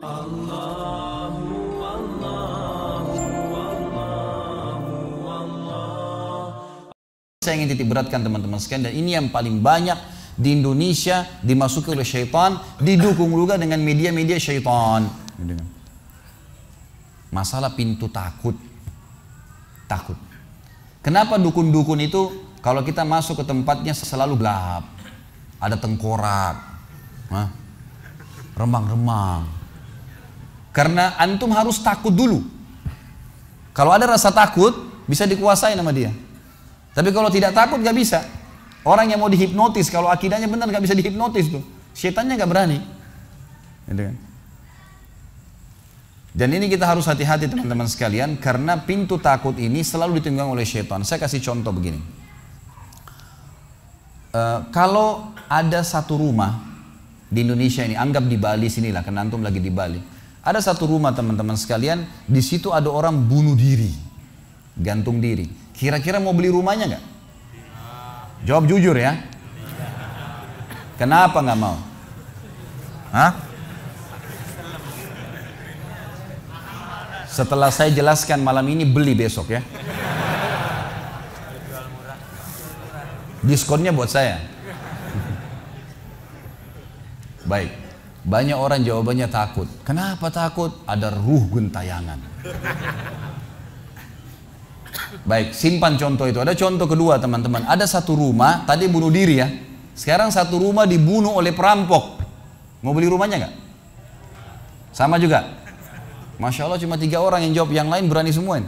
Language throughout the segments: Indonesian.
Saya ingin titik beratkan teman-teman sekalian dan ini yang paling banyak di Indonesia dimasuki oleh syaitan, didukung juga dengan media-media syaitan. Masalah pintu takut. Takut. Kenapa dukun-dukun itu kalau kita masuk ke tempatnya selalu gelap. Ada tengkorak. Remang-remang. Karena antum harus takut dulu. Kalau ada rasa takut, bisa dikuasai nama dia. Tapi kalau tidak takut gak bisa. Orang yang mau dihipnotis, kalau akidahnya benar gak bisa dihipnotis tuh. Setannya gak berani. Gitu kan? Dan ini kita harus hati-hati teman-teman sekalian karena pintu takut ini selalu ditunggang oleh setan. Saya kasih contoh begini. Uh, kalau ada satu rumah di Indonesia ini, anggap di Bali sinilah, karena antum lagi di Bali. Ada satu rumah teman-teman sekalian, di situ ada orang bunuh diri, gantung diri. Kira-kira mau beli rumahnya nggak? Jawab jujur ya. Kenapa nggak mau? Hah? Setelah saya jelaskan malam ini beli besok ya. Diskonnya buat saya. Baik. Banyak orang jawabannya takut. Kenapa takut? Ada ruh gentayangan. Baik, simpan contoh itu. Ada contoh kedua teman-teman. Ada satu rumah, tadi bunuh diri ya. Sekarang satu rumah dibunuh oleh perampok. Mau beli rumahnya nggak? Sama juga. Masya Allah cuma tiga orang yang jawab, yang lain berani semua.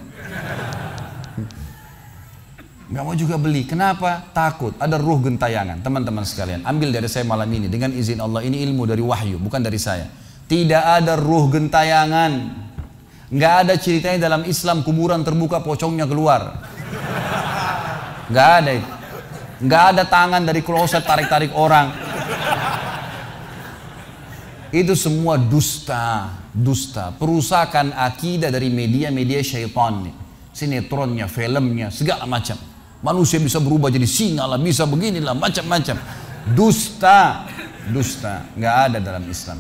Gak mau juga beli. Kenapa? Takut. Ada ruh gentayangan. Teman-teman sekalian, ambil dari saya malam ini. Dengan izin Allah, ini ilmu dari wahyu, bukan dari saya. Tidak ada ruh gentayangan. Nggak ada ceritanya dalam Islam kuburan terbuka pocongnya keluar. Nggak ada itu. Nggak ada tangan dari kloset tarik-tarik orang. Itu semua dusta, dusta. Perusakan akidah dari media-media syaitan. Sinetronnya, filmnya, segala macam. Manusia bisa berubah jadi singa lah, bisa beginilah, macam-macam. Dusta, dusta. Nggak ada dalam Islam.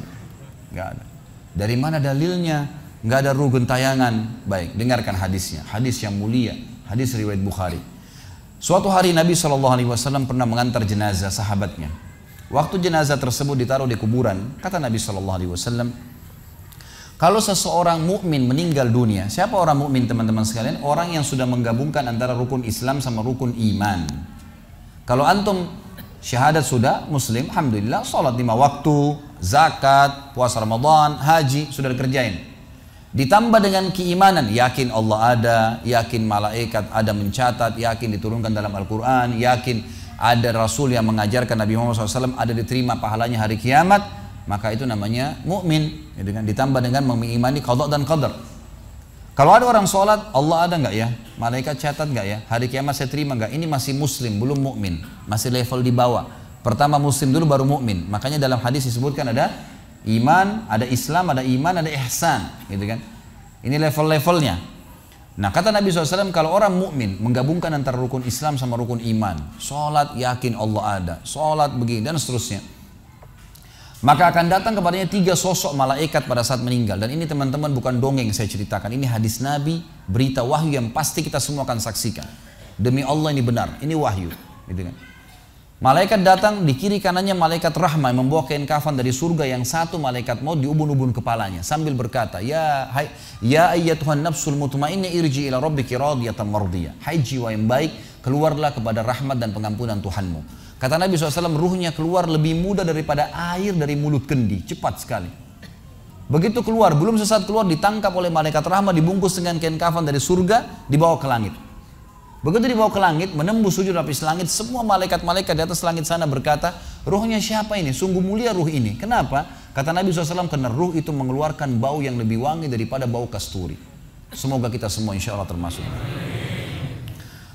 Nggak ada. Dari mana dalilnya? nggak ada ruh gentayangan. Baik, dengarkan hadisnya. Hadis yang mulia, hadis riwayat Bukhari. Suatu hari Nabi SAW pernah mengantar jenazah sahabatnya. Waktu jenazah tersebut ditaruh di kuburan, kata Nabi SAW, kalau seseorang mukmin meninggal dunia, siapa orang mukmin teman-teman sekalian? Orang yang sudah menggabungkan antara rukun Islam sama rukun iman. Kalau antum syahadat sudah, muslim, alhamdulillah, sholat lima waktu, zakat, puasa Ramadan, haji, sudah dikerjain. Ditambah dengan keimanan, yakin Allah ada, yakin malaikat ada mencatat, yakin diturunkan dalam Al-Quran, yakin ada Rasul yang mengajarkan Nabi Muhammad SAW ada diterima pahalanya hari kiamat, maka itu namanya mukmin. Dengan ditambah dengan mengimani qadha dan qadar. Kalau ada orang sholat, Allah ada nggak ya? Malaikat catat nggak ya? Hari kiamat saya terima nggak? Ini masih muslim, belum mukmin, masih level di bawah. Pertama muslim dulu baru mukmin. Makanya dalam hadis disebutkan ada Iman, ada Islam, ada iman, ada ihsan, gitu kan? Ini level-levelnya. Nah kata Nabi SAW kalau orang mukmin menggabungkan antara rukun Islam sama rukun iman, sholat yakin Allah ada, sholat begini dan seterusnya. Maka akan datang kepadanya tiga sosok malaikat pada saat meninggal. Dan ini teman-teman bukan dongeng saya ceritakan. Ini hadis Nabi, berita wahyu yang pasti kita semua akan saksikan. Demi Allah ini benar, ini wahyu. Gitu kan. Malaikat datang di kiri kanannya malaikat rahmah yang membawa kain kafan dari surga yang satu malaikat mau diubun-ubun kepalanya sambil berkata, "Ya hai ya ayyatuhan nafsul mutmainnah irji ila rabbiki radiyatan mardiyah." Hai jiwa yang baik, keluarlah kepada rahmat dan pengampunan Tuhanmu. Kata Nabi SAW, ruhnya keluar lebih mudah daripada air dari mulut kendi, cepat sekali. Begitu keluar, belum sesaat keluar ditangkap oleh malaikat rahmat dibungkus dengan kain kafan dari surga dibawa ke langit. Begitu dibawa ke langit, menembus sujud lapis langit, semua malaikat-malaikat di atas langit sana berkata, ruhnya siapa ini? Sungguh mulia ruh ini. Kenapa? Kata Nabi SAW, karena ruh itu mengeluarkan bau yang lebih wangi daripada bau kasturi. Semoga kita semua insya Allah termasuk.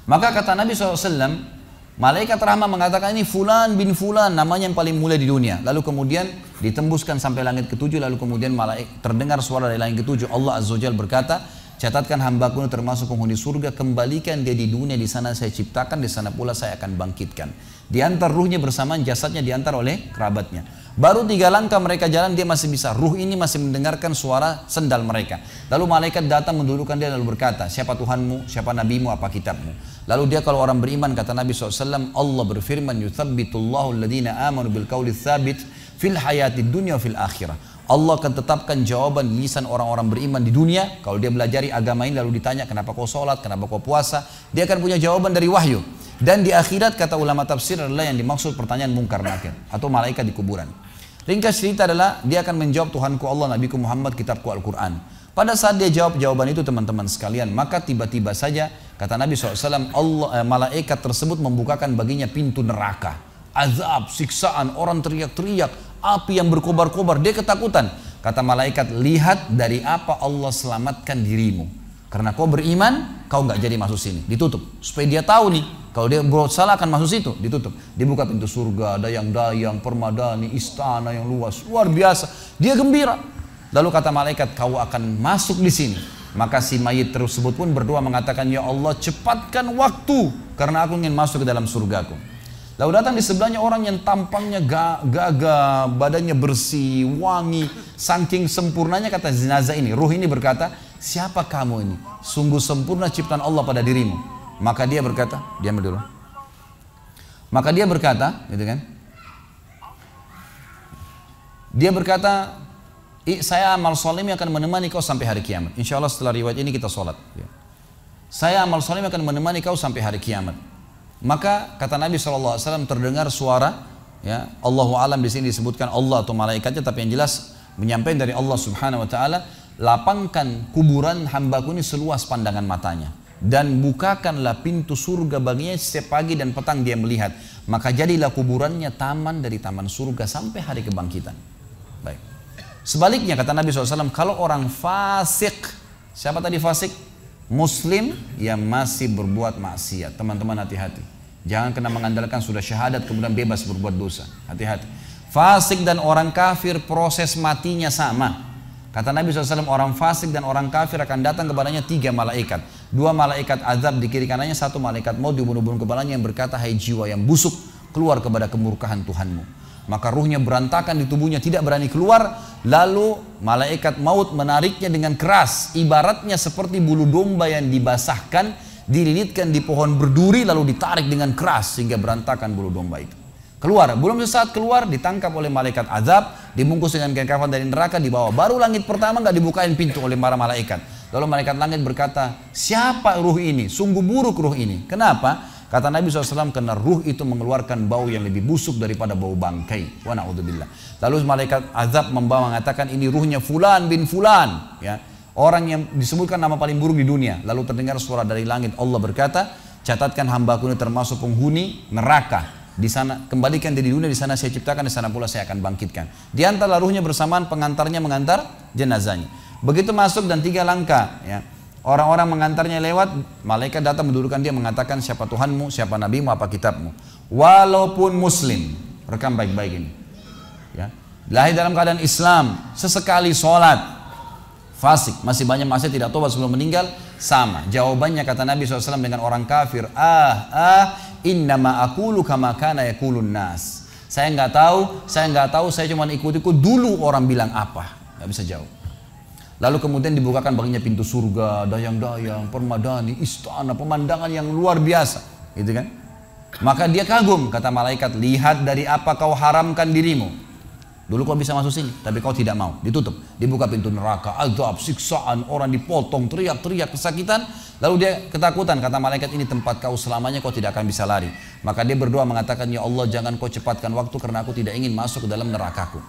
Maka kata Nabi SAW, malaikat rahmah mengatakan ini fulan bin fulan, namanya yang paling mulia di dunia. Lalu kemudian ditembuskan sampai langit ketujuh, lalu kemudian malaikat terdengar suara dari langit ketujuh. Allah Azza wa berkata, Catatkan hambaku termasuk penghuni surga, kembalikan dia di dunia, di sana saya ciptakan, di sana pula saya akan bangkitkan. Diantar ruhnya bersamaan jasadnya diantar oleh kerabatnya. Baru tiga langkah mereka jalan dia masih bisa. Ruh ini masih mendengarkan suara sendal mereka. Lalu malaikat datang mendudukkan dia lalu berkata, siapa Tuhanmu, siapa nabimu, apa kitabmu. Lalu dia kalau orang beriman kata Nabi SAW, Allah berfirman, yuthabbitullahu alladhina amanu bil qawli thabit fil hayati dunya fil akhirah. Allah akan tetapkan jawaban lisan orang-orang beriman di dunia. Kalau dia belajari agama ini lalu ditanya kenapa kau sholat, kenapa kau puasa. Dia akan punya jawaban dari wahyu. Dan di akhirat kata ulama tafsir adalah yang dimaksud pertanyaan mungkar nakir. Atau malaikat di kuburan. Ringkas cerita adalah dia akan menjawab Tuhanku Allah, Nabiku Muhammad, kitabku Al-Quran. Pada saat dia jawab jawaban itu teman-teman sekalian, maka tiba-tiba saja kata Nabi SAW, Allah, eh, malaikat tersebut membukakan baginya pintu neraka. Azab, siksaan, orang teriak-teriak, api yang berkobar-kobar, dia ketakutan. Kata malaikat, lihat dari apa Allah selamatkan dirimu. Karena kau beriman, kau nggak jadi masuk sini. Ditutup. Supaya dia tahu nih, kalau dia berbuat salah akan masuk situ. Ditutup. Dibuka pintu surga, ada yang dayang, permadani, istana yang luas. Luar biasa. Dia gembira. Lalu kata malaikat, kau akan masuk di sini. Maka si mayit tersebut pun berdoa mengatakan, Ya Allah cepatkan waktu. Karena aku ingin masuk ke dalam surgaku. Lalu datang di sebelahnya orang yang tampangnya gagah, badannya bersih, wangi. Saking sempurnanya kata jenazah ini. Ruh ini berkata, siapa kamu ini? Sungguh sempurna ciptaan Allah pada dirimu. Maka dia berkata, diam dulu. Maka dia berkata, gitu kan? Dia berkata, saya amal solim akan menemani kau sampai hari kiamat. Insya Allah setelah riwayat ini kita sholat. Ya. Saya amal solim akan menemani kau sampai hari kiamat. Maka kata Nabi SAW terdengar suara, ya Allahu alam di sini disebutkan Allah atau malaikatnya, tapi yang jelas menyampaikan dari Allah Subhanahu Wa Taala lapangkan kuburan hambaku ini seluas pandangan matanya dan bukakanlah pintu surga baginya setiap pagi dan petang dia melihat. Maka jadilah kuburannya taman dari taman surga sampai hari kebangkitan. Baik. Sebaliknya kata Nabi SAW kalau orang fasik siapa tadi fasik? Muslim yang masih berbuat maksiat. Teman-teman hati-hati. Jangan kena mengandalkan sudah syahadat kemudian bebas berbuat dosa. Hati-hati. Fasik dan orang kafir proses matinya sama Kata Nabi SAW, orang fasik dan orang kafir akan datang kepadanya tiga malaikat. Dua malaikat azab di kiri kanannya, satu malaikat mau dibunuh-bunuh kepalanya yang berkata, hai jiwa yang busuk, keluar kepada kemurkahan Tuhanmu. Maka ruhnya berantakan di tubuhnya, tidak berani keluar. Lalu malaikat maut menariknya dengan keras. Ibaratnya seperti bulu domba yang dibasahkan, dililitkan di pohon berduri, lalu ditarik dengan keras sehingga berantakan bulu domba itu. Keluar, belum sesaat keluar ditangkap oleh malaikat azab, dibungkus dengan kain kafan dari neraka dibawa. Baru langit pertama nggak dibukain pintu oleh para malaikat. Lalu malaikat langit berkata, siapa ruh ini? Sungguh buruk ruh ini. Kenapa? Kata Nabi SAW, karena ruh itu mengeluarkan bau yang lebih busuk daripada bau bangkai. Wa na'udzubillah. Lalu malaikat azab membawa mengatakan, ini ruhnya fulan bin fulan. Ya. Orang yang disebutkan nama paling buruk di dunia. Lalu terdengar suara dari langit. Allah berkata, catatkan hambaku ini termasuk penghuni neraka di sana kembalikan dia di dunia di sana saya ciptakan di sana pula saya akan bangkitkan. Di antara ruhnya bersamaan pengantarnya mengantar jenazahnya. Begitu masuk dan tiga langkah ya. Orang-orang mengantarnya lewat malaikat datang mendudukkan dia mengatakan siapa Tuhanmu? Siapa nabimu? Apa kitabmu? Walaupun muslim rekam baik-baik ini ya. Lahir dalam keadaan Islam sesekali sholat fasik. Masih banyak masih tidak tobat sebelum meninggal sama. Jawabannya kata Nabi SAW dengan orang kafir ah ah innama akulu kama kana yakulun nas. Saya nggak tahu, saya nggak tahu, saya cuma ikut-ikut dulu orang bilang apa, nggak bisa jawab. Lalu kemudian dibukakan baginya pintu surga, dayang-dayang, permadani, istana, pemandangan yang luar biasa, gitu kan? Maka dia kagum, kata malaikat, lihat dari apa kau haramkan dirimu. Dulu kau bisa masuk sini, tapi kau tidak mau. Ditutup, dibuka pintu neraka, azab, siksaan, orang dipotong, teriak-teriak kesakitan. Lalu dia ketakutan, kata malaikat ini tempat kau selamanya kau tidak akan bisa lari. Maka dia berdoa mengatakan, Ya Allah jangan kau cepatkan waktu karena aku tidak ingin masuk ke dalam nerakaku.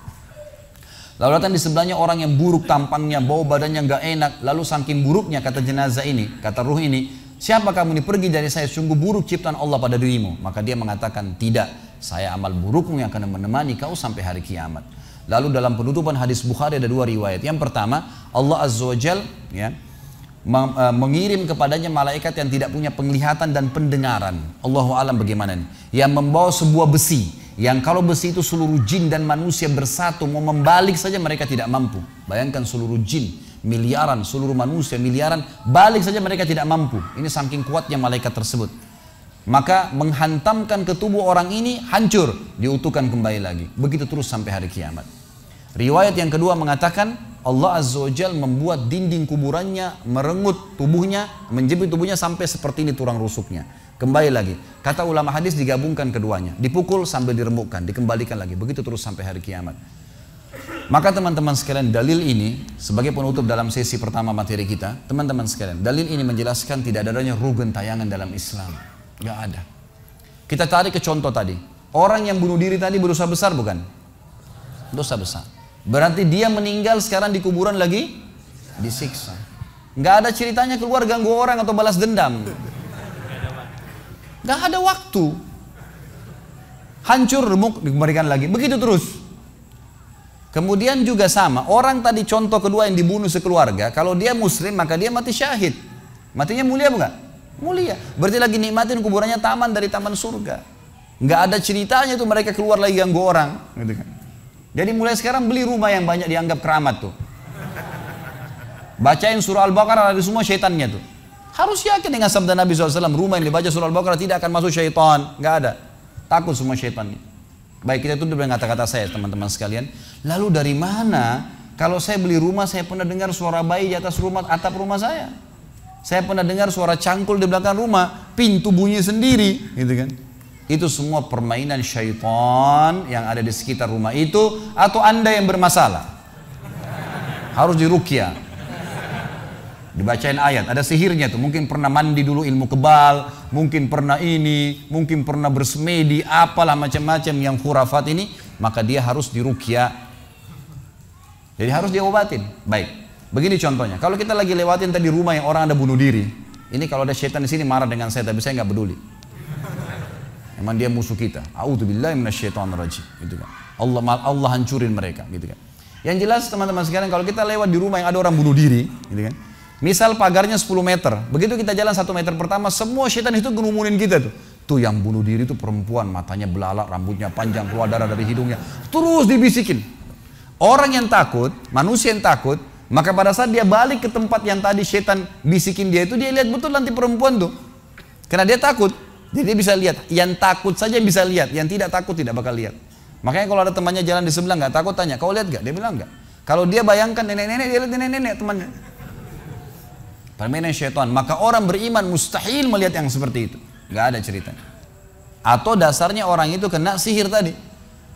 Lalu datang di sebelahnya orang yang buruk tampangnya, bau badannya nggak enak. Lalu saking buruknya kata jenazah ini, kata ruh ini, siapa kamu ini pergi dari saya, sungguh buruk ciptaan Allah pada dirimu. Maka dia mengatakan, tidak, saya amal burukmu yang akan menemani kau sampai hari kiamat. Lalu dalam penutupan hadis Bukhari ada dua riwayat. Yang pertama, Allah Azza wa Jal ya, e, mengirim kepadanya malaikat yang tidak punya penglihatan dan pendengaran. Allahu alam bagaimana ini? Yang membawa sebuah besi. Yang kalau besi itu seluruh jin dan manusia bersatu mau membalik saja mereka tidak mampu. Bayangkan seluruh jin, miliaran, seluruh manusia miliaran, balik saja mereka tidak mampu. Ini saking kuatnya malaikat tersebut. Maka menghantamkan ke tubuh orang ini hancur, diutuhkan kembali lagi. Begitu terus sampai hari kiamat. Riwayat yang kedua mengatakan Allah Azza wa membuat dinding kuburannya merengut tubuhnya, menjepit tubuhnya sampai seperti ini tulang rusuknya. Kembali lagi, kata ulama hadis digabungkan keduanya, dipukul sambil diremukkan, dikembalikan lagi, begitu terus sampai hari kiamat. Maka teman-teman sekalian dalil ini sebagai penutup dalam sesi pertama materi kita, teman-teman sekalian, dalil ini menjelaskan tidak adanya rugen tayangan dalam Islam. Gak ada. Kita tarik ke contoh tadi. Orang yang bunuh diri tadi berusaha besar bukan? Dosa besar. Berarti dia meninggal sekarang di kuburan lagi disiksa. Gak ada ceritanya keluar ganggu orang atau balas dendam. Gak ada waktu. Hancur remuk dikembalikan lagi. Begitu terus. Kemudian juga sama, orang tadi contoh kedua yang dibunuh sekeluarga, kalau dia muslim maka dia mati syahid. Matinya mulia bukan? Mulia. Berarti lagi nikmatin kuburannya taman dari taman surga. Nggak ada ceritanya tuh mereka keluar lagi ganggu orang. Gitu kan. Jadi mulai sekarang beli rumah yang banyak dianggap keramat tuh. Bacain surah Al-Baqarah ada semua syaitannya tuh. Harus yakin dengan sabda Nabi SAW, rumah yang dibaca surah Al-Baqarah tidak akan masuk syaitan. Nggak ada. Takut semua syaitannya. Baik kita tutup dengan kata-kata saya teman-teman sekalian. Lalu dari mana kalau saya beli rumah saya pernah dengar suara bayi di atas rumah atap rumah saya. Saya pernah dengar suara cangkul di belakang rumah, pintu bunyi sendiri, gitu kan. Itu semua permainan syaitan yang ada di sekitar rumah itu atau Anda yang bermasalah. Harus dirukyah dibacain ayat ada sihirnya tuh. Mungkin pernah mandi dulu ilmu kebal mungkin pernah ini mungkin pernah bersemedi apalah macam-macam yang khurafat ini maka dia harus dirukia. Jadi harus diobatin. Baik begini contohnya kalau kita lagi lewatin tadi rumah yang orang ada bunuh diri ini kalau ada setan di sini marah dengan saya tapi saya nggak peduli emang dia musuh kita gitu kan Allah Allah hancurin mereka gitu kan yang jelas teman-teman sekalian kalau kita lewat di rumah yang ada orang bunuh diri gitu kan Misal pagarnya 10 meter, begitu kita jalan satu meter pertama, semua setan itu ngerumunin kita tuh. Tuh yang bunuh diri itu perempuan, matanya belalak, rambutnya panjang, keluar darah dari hidungnya. Terus dibisikin. Orang yang takut, manusia yang takut, maka pada saat dia balik ke tempat yang tadi setan bisikin dia itu, dia lihat betul nanti perempuan tuh. Karena dia takut, jadi dia bisa lihat. Yang takut saja bisa lihat, yang tidak takut tidak bakal lihat. Makanya kalau ada temannya jalan di sebelah nggak takut tanya, kau lihat gak? Dia bilang nggak. Kalau dia bayangkan nenek-nenek, dia lihat nenek-nenek temannya. Permainan syaitan. Maka orang beriman mustahil melihat yang seperti itu. Gak ada ceritanya. Atau dasarnya orang itu kena sihir tadi.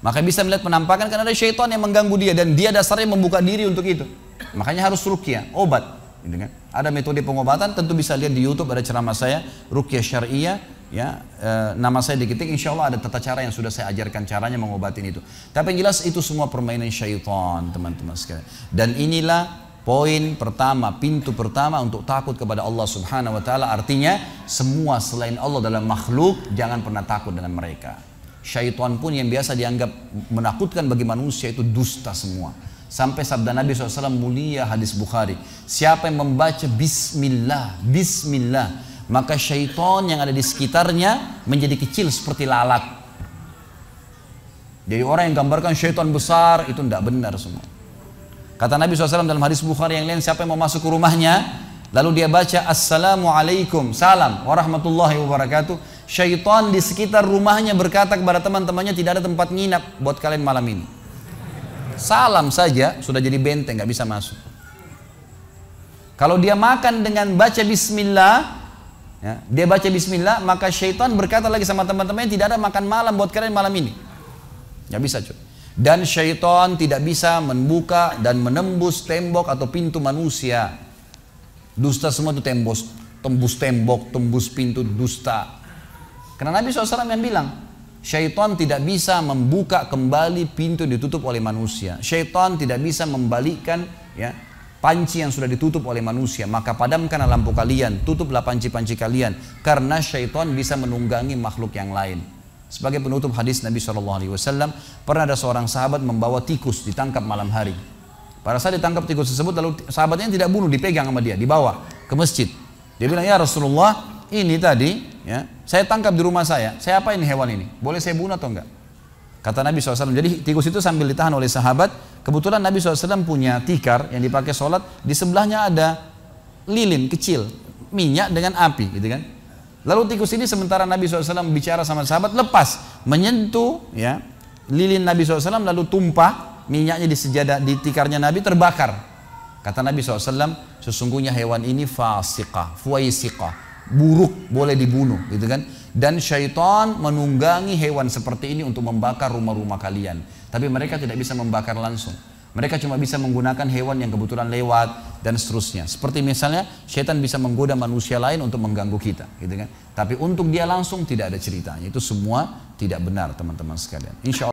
Maka bisa melihat penampakan karena ada syaitan yang mengganggu dia dan dia dasarnya membuka diri untuk itu. Makanya harus rukyah, obat. Gitu kan? Ada metode pengobatan tentu bisa lihat di YouTube ada ceramah saya rukyah syariah ya e, nama saya diketik insya Allah ada tata cara yang sudah saya ajarkan caranya mengobatin itu. Tapi yang jelas itu semua permainan syaitan teman-teman sekalian. Dan inilah Poin pertama, pintu pertama untuk takut kepada Allah Subhanahu wa taala artinya semua selain Allah dalam makhluk jangan pernah takut dengan mereka. Syaitan pun yang biasa dianggap menakutkan bagi manusia itu dusta semua. Sampai sabda Nabi SAW mulia hadis Bukhari. Siapa yang membaca Bismillah, Bismillah. Maka syaitan yang ada di sekitarnya menjadi kecil seperti lalat. Jadi orang yang gambarkan syaitan besar itu tidak benar semua. Kata Nabi SAW dalam hadis Bukhari yang lain, siapa yang mau masuk ke rumahnya, lalu dia baca Assalamualaikum, salam warahmatullahi wabarakatuh. Syaitan di sekitar rumahnya berkata kepada teman-temannya tidak ada tempat nginap buat kalian malam ini. Salam saja sudah jadi benteng, nggak bisa masuk. Kalau dia makan dengan baca Bismillah, ya, dia baca Bismillah, maka syaitan berkata lagi sama teman-temannya tidak ada makan malam buat kalian malam ini. Nggak bisa cuy. Dan syaitan tidak bisa membuka dan menembus tembok atau pintu manusia. Dusta semua itu tembus, tembus tembok, tembus pintu dusta. Karena Nabi SAW yang bilang, syaitan tidak bisa membuka kembali pintu ditutup oleh manusia. Syaitan tidak bisa membalikkan ya panci yang sudah ditutup oleh manusia. Maka padamkanlah lampu kalian, tutuplah panci-panci kalian. Karena syaitan bisa menunggangi makhluk yang lain. Sebagai penutup hadis Nabi SAW, pernah ada seorang sahabat membawa tikus ditangkap malam hari. Pada saat ditangkap tikus tersebut, lalu sahabatnya tidak bunuh, dipegang sama dia, dibawa ke masjid. Dia bilang, ya Rasulullah, ini tadi, ya, saya tangkap di rumah saya. Saya apa ini hewan ini? Boleh saya bunuh atau enggak? Kata Nabi SAW. Jadi tikus itu sambil ditahan oleh sahabat. Kebetulan Nabi SAW punya tikar yang dipakai sholat. Di sebelahnya ada lilin kecil, minyak dengan api, gitu kan? Lalu tikus ini sementara Nabi SAW bicara sama sahabat lepas menyentuh ya lilin Nabi SAW lalu tumpah minyaknya di sejadah di tikarnya Nabi terbakar. Kata Nabi SAW sesungguhnya hewan ini fasiqah, fuaisiqah, buruk boleh dibunuh gitu kan. Dan syaitan menunggangi hewan seperti ini untuk membakar rumah-rumah kalian. Tapi mereka tidak bisa membakar langsung. Mereka cuma bisa menggunakan hewan yang kebetulan lewat dan seterusnya. Seperti misalnya syaitan bisa menggoda manusia lain untuk mengganggu kita, gitu kan? Tapi untuk dia langsung tidak ada ceritanya. Itu semua tidak benar teman-teman sekalian. Insya Allah